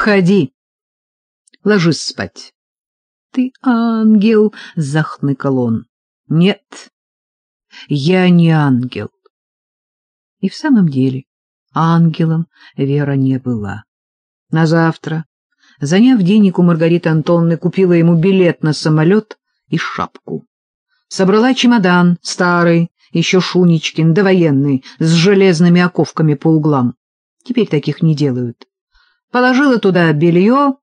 Входи. Ложись спать. — Ты ангел, — захныкал он. — Нет, я не ангел. И в самом деле ангелом Вера не была. На завтра, заняв денег у Маргариты Антонны, купила ему билет на самолет и шапку. Собрала чемодан, старый, еще Шуничкин, довоенный, с железными оковками по углам. Теперь таких не делают. Положила туда белье,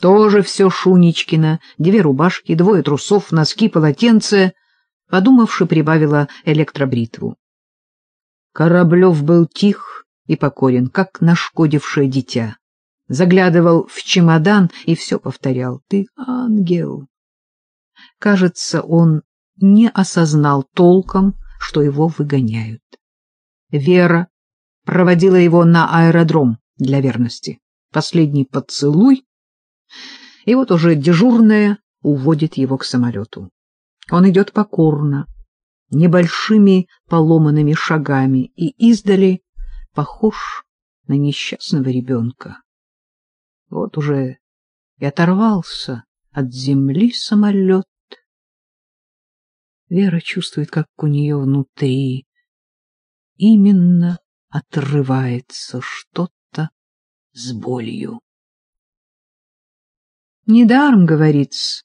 тоже все Шуничкина, две рубашки, двое трусов, носки, полотенце. Подумавши, прибавила электробритву. Кораблев был тих и покорен, как нашкодившее дитя. Заглядывал в чемодан и все повторял. «Ты ангел!» Кажется, он не осознал толком, что его выгоняют. Вера проводила его на аэродром для верности. Последний поцелуй и вот уже дежурная уводит его к самолету. Он идет покорно, небольшими поломанными шагами и издали похож на несчастного ребенка. Вот уже и оторвался от земли самолет. Вера чувствует, как у нее внутри именно отрывается что-то с болью. Недаром говорится,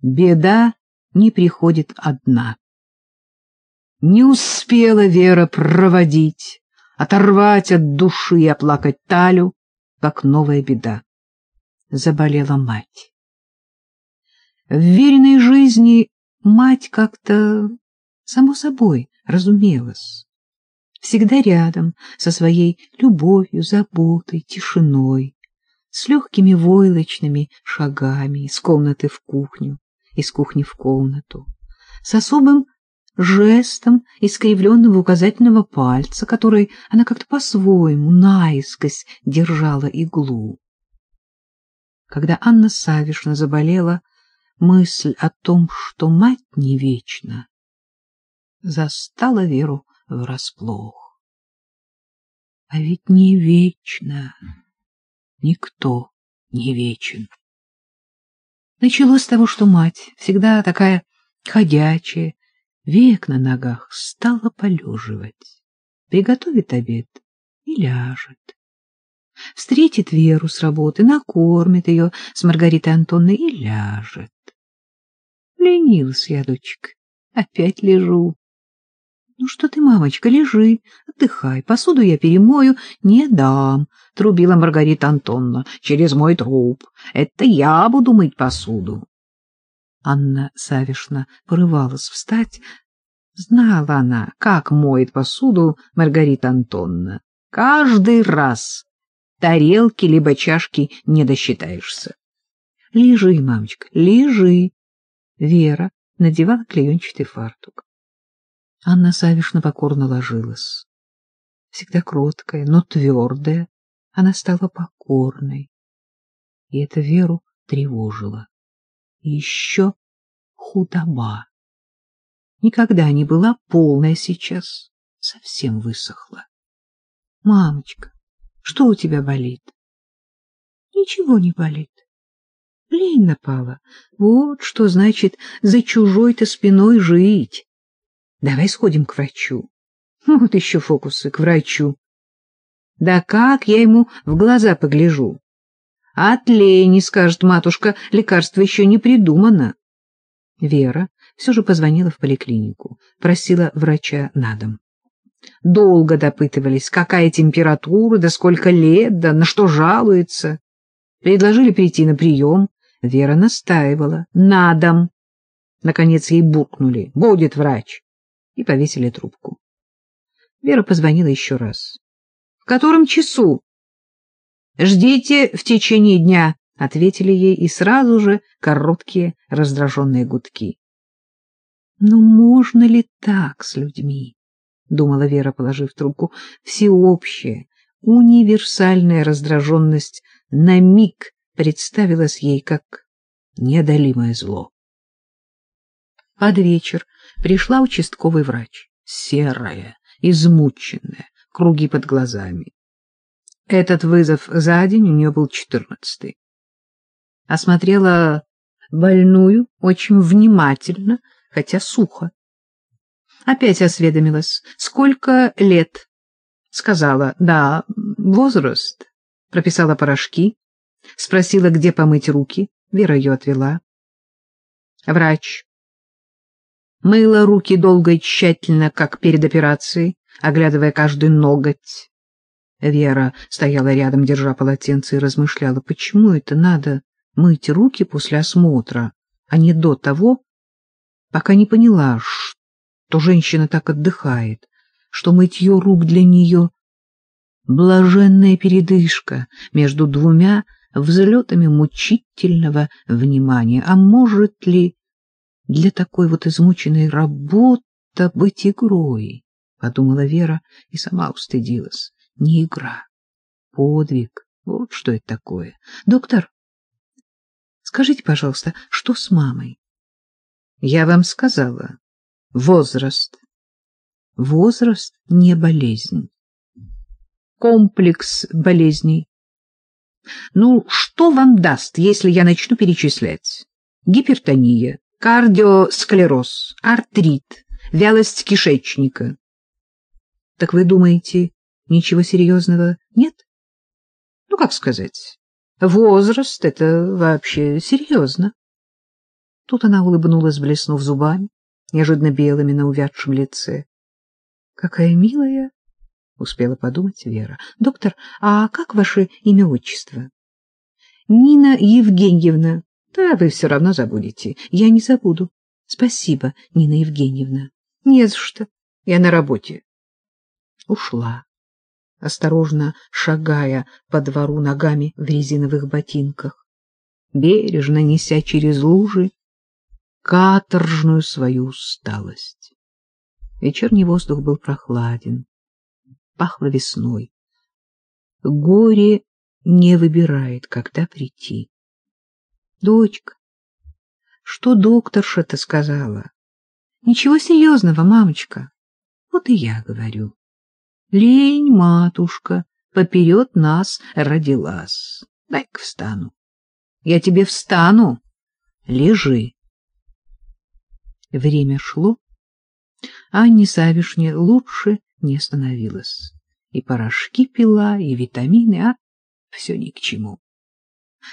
беда не приходит одна. Не успела Вера проводить, оторвать от души и оплакать Талю, как новая беда. Заболела мать. В веренной жизни мать как-то само собой разумелась. Всегда рядом, со своей любовью, заботой, тишиной с легкими войлочными шагами из комнаты в кухню, из кухни в комнату, с особым жестом искривленного указательного пальца, который она как-то по-своему наискось держала иглу. Когда Анна Савишна заболела, мысль о том, что мать не вечна, застала Веру врасплох. А ведь не вечна никто не вечен. Началось с того, что мать, всегда такая ходячая, век на ногах, стала полеживать, приготовит обед и ляжет. Встретит Веру с работы, накормит ее с Маргаритой Антонной и ляжет. Ленился я, дочка, опять лежу. — Ну что ты, мамочка, лежи, отдыхай, посуду я перемою. — Не дам, — трубила Маргарита Антонна, — через мой труп. Это я буду мыть посуду. Анна Савишна порывалась встать. Знала она, как моет посуду Маргарита Антонна. Каждый раз тарелки либо чашки не досчитаешься. — Лежи, мамочка, лежи. Вера надевала клеенчатый фартук. Анна Савишна покорно ложилась. Всегда кроткая, но твердая, она стала покорной. И это Веру тревожило. И еще худоба. Никогда не была полная сейчас, совсем высохла. — Мамочка, что у тебя болит? — Ничего не болит. Лень напала. Вот что значит за чужой-то спиной жить. Давай сходим к врачу. Вот еще фокусы к врачу. Да как я ему в глаза погляжу? От лени, скажет матушка, лекарство еще не придумано. Вера все же позвонила в поликлинику, просила врача на дом. Долго допытывались, какая температура, да сколько лет, да на что жалуется. Предложили прийти на прием. Вера настаивала. На дом. Наконец ей буркнули. Будет врач и повесили трубку. Вера позвонила еще раз. — В котором часу? — Ждите в течение дня, — ответили ей, и сразу же короткие раздраженные гудки. — Но можно ли так с людьми? — думала Вера, положив трубку. Всеобщая, универсальная раздраженность на миг представилась ей как неодолимое зло. Под вечер пришла участковый врач, серая, измученная, круги под глазами. Этот вызов за день у нее был четырнадцатый. Осмотрела больную очень внимательно, хотя сухо. Опять осведомилась, сколько лет. Сказала, да, возраст. Прописала порошки. Спросила, где помыть руки. Вера ее отвела. Врач. Мыла руки долго и тщательно, как перед операцией, оглядывая каждый ноготь. Вера стояла рядом, держа полотенце, и размышляла, почему это надо мыть руки после осмотра, а не до того, пока не поняла, что женщина так отдыхает, что мытье рук для нее — блаженная передышка между двумя взлетами мучительного внимания. А может ли для такой вот измученной работы быть игрой? — подумала Вера и сама устыдилась. Не игра, подвиг. Вот что это такое. Доктор, скажите, пожалуйста, что с мамой? Я вам сказала. Возраст. Возраст не болезнь. Комплекс болезней. Ну, что вам даст, если я начну перечислять? Гипертония, кардиосклероз, артрит, вялость кишечника. Так вы думаете, ничего серьезного нет? Ну, как сказать, возраст — это вообще серьезно. Тут она улыбнулась, блеснув зубами, неожиданно белыми на увядшем лице. — Какая милая! — успела подумать Вера. — Доктор, а как ваше имя-отчество? — Нина Евгеньевна. Да вы все равно забудете. Я не забуду. Спасибо, Нина Евгеньевна. Не за что. Я на работе. Ушла, осторожно шагая по двору ногами в резиновых ботинках, бережно неся через лужи каторжную свою усталость. Вечерний воздух был прохладен, пахло весной. Горе не выбирает, когда прийти. Дочка, что докторша-то сказала? Ничего серьезного, мамочка. Вот и я говорю. Лень, матушка, поперед нас родилась. Дай-ка встану. Я тебе встану. Лежи. Время шло, Анне Савишне лучше не становилось. И порошки пила, и витамины, а все ни к чему.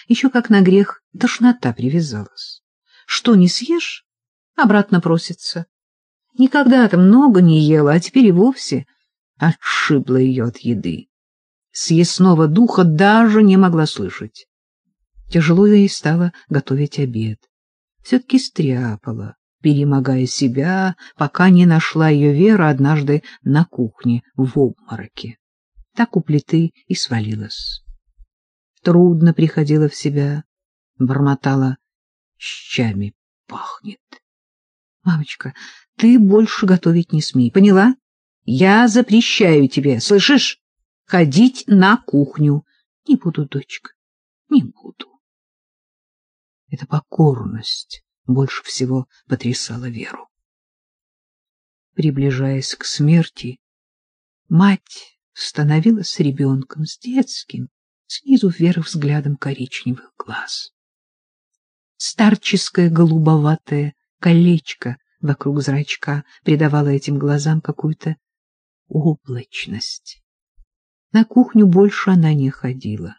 Еще как на грех тошнота привязалась. Что не съешь, обратно просится. Никогда-то много не ела, а теперь и вовсе отшибла ее от еды. Съестного духа даже не могла слышать. Тяжело ей стало готовить обед. Все-таки стряпала, перемогая себя, пока не нашла ее Вера однажды на кухне в обмороке. Так у плиты и свалилась. Трудно приходила в себя, бормотала, щами пахнет. — Мамочка, ты больше готовить не смей, поняла? Я запрещаю тебе, слышишь, ходить на кухню. Не буду, дочка, не буду. Это покорность больше всего потрясала Веру. Приближаясь к смерти, мать становилась ребенком, с детским, снизу вверх взглядом коричневых глаз. Старческое голубоватое колечко вокруг зрачка придавало этим глазам какую-то облачность. На кухню больше она не ходила,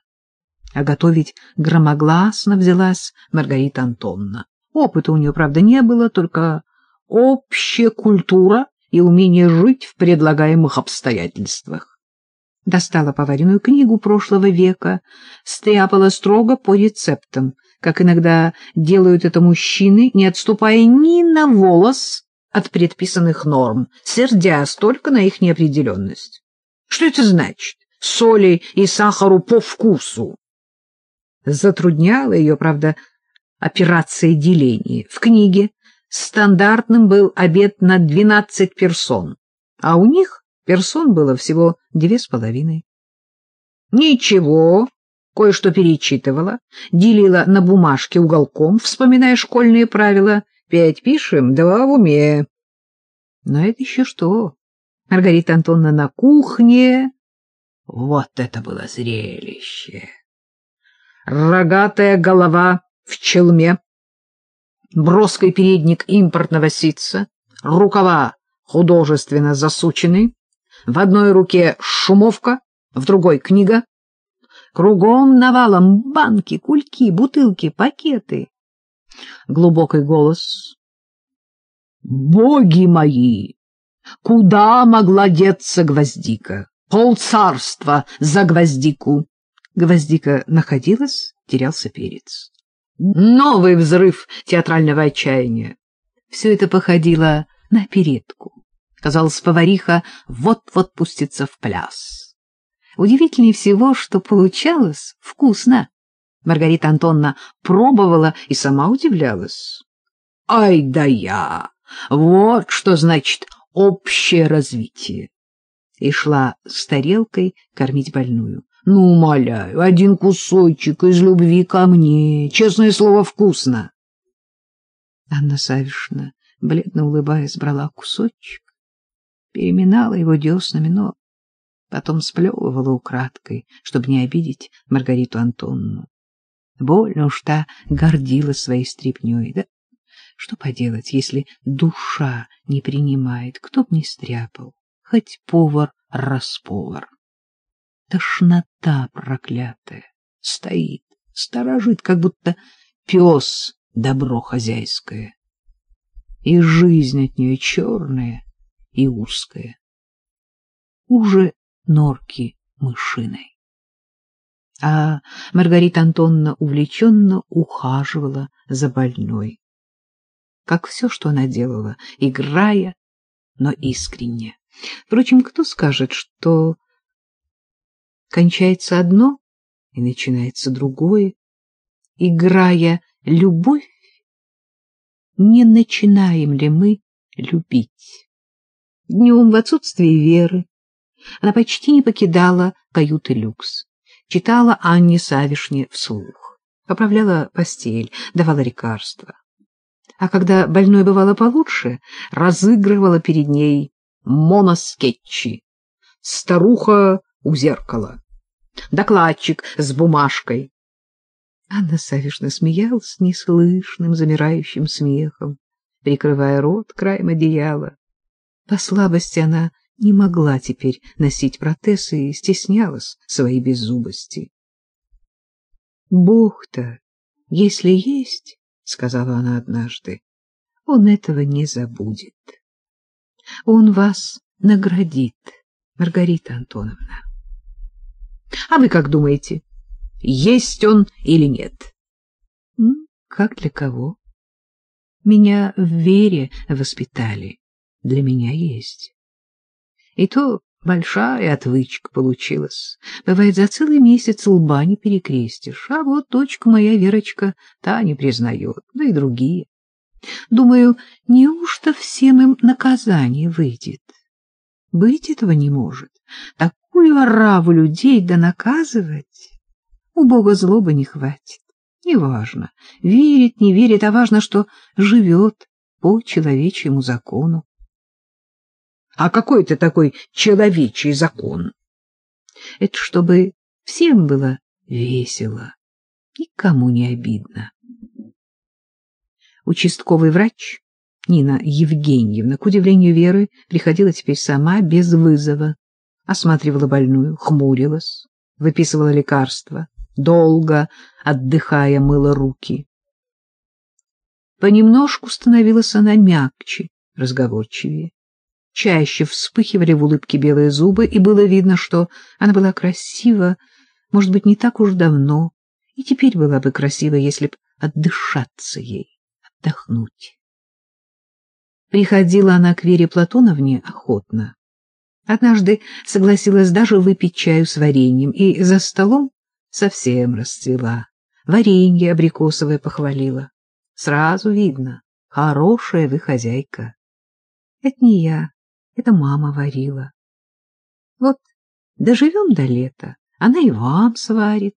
а готовить громогласно взялась Маргарита Антонна. Опыта у нее, правда, не было, только общая культура и умение жить в предлагаемых обстоятельствах. Достала поваренную книгу прошлого века, стряпала строго по рецептам, как иногда делают это мужчины, не отступая ни на волос от предписанных норм, сердясь только на их неопределенность. Что это значит? Соли и сахару по вкусу. Затрудняла ее, правда, операции деления. В книге стандартным был обед на 12 персон, а у них персон было всего две с половиной. Ничего, кое-что перечитывала, делила на бумажке уголком, вспоминая школьные правила. Пять пишем, два в уме. Но это еще что? Маргарита Антоновна на кухне Вот это было зрелище! Рогатая голова в челме, броской передник импортного ситца, рукава художественно засучены, в одной руке шумовка, в другой книга, кругом навалом банки, кульки, бутылки, пакеты. Глубокий голос. «Боги мои! Куда могла деться гвоздика? Полцарства за гвоздику!» Гвоздика находилась, терялся перец. Новый взрыв театрального отчаяния. Все это походило на передку. Казалось, повариха вот-вот пустится в пляс. Удивительнее всего, что получалось вкусно. Маргарита Антонна пробовала и сама удивлялась. «Ай да я! Вот что значит общее развитие!» И шла с тарелкой кормить больную. Ну, умоляю, один кусочек из любви ко мне. Честное слово, вкусно. Анна Савишна, бледно улыбаясь, брала кусочек, переминала его деснами, но потом сплевывала украдкой, чтобы не обидеть Маргариту Антонну. Больно уж та гордилась своей стряпнёй, да? Что поделать, если душа не принимает, кто б не стряпал, хоть повар-расповар. Тошнота проклятая стоит, сторожит, как будто пес добро хозяйское. И жизнь от нее черная и узкая. Уже норки мышиной. А Маргарита Антоновна увлеченно ухаживала за больной. Как все, что она делала, играя, но искренне. Впрочем, кто скажет, что кончается одно и начинается другое. Играя любовь, не начинаем ли мы любить? Днем в отсутствие Веры она почти не покидала каюты люкс, читала Анне Савишне вслух, поправляла постель, давала лекарства. А когда больной бывало получше, разыгрывала перед ней моноскетчи. Старуха у зеркала, докладчик с бумажкой. Анна Савишна смеялась неслышным, замирающим смехом, прикрывая рот краем одеяла. По слабости она не могла теперь носить протез и стеснялась своей беззубости. — Бог-то, если есть, — сказала она однажды, — он этого не забудет. Он вас наградит, Маргарита Антоновна. А вы как думаете, есть он или нет? Как для кого? Меня в вере воспитали. Для меня есть. И то большая отвычка получилась. Бывает, за целый месяц лба не перекрестишь. А вот дочка моя Верочка та не признает, да и другие. Думаю, неужто всем им наказание выйдет? Быть этого не может. Такую ораву людей да наказывать у Бога злобы не хватит. Неважно, верит, не верит, а важно, что живет по человечьему закону. А какой это такой человечий закон? Это чтобы всем было весело, никому не обидно. Участковый врач Нина Евгеньевна, к удивлению Веры, приходила теперь сама без вызова, осматривала больную, хмурилась, выписывала лекарства, долго, отдыхая, мыла руки. Понемножку становилась она мягче, разговорчивее чаще вспыхивали в улыбке белые зубы, и было видно, что она была красива, может быть, не так уж давно, и теперь была бы красива, если б отдышаться ей, отдохнуть. Приходила она к Вере Платоновне охотно. Однажды согласилась даже выпить чаю с вареньем, и за столом совсем расцвела. Варенье абрикосовое похвалила. Сразу видно, хорошая вы хозяйка. Это не я, это мама варила. Вот доживем до лета, она и вам сварит.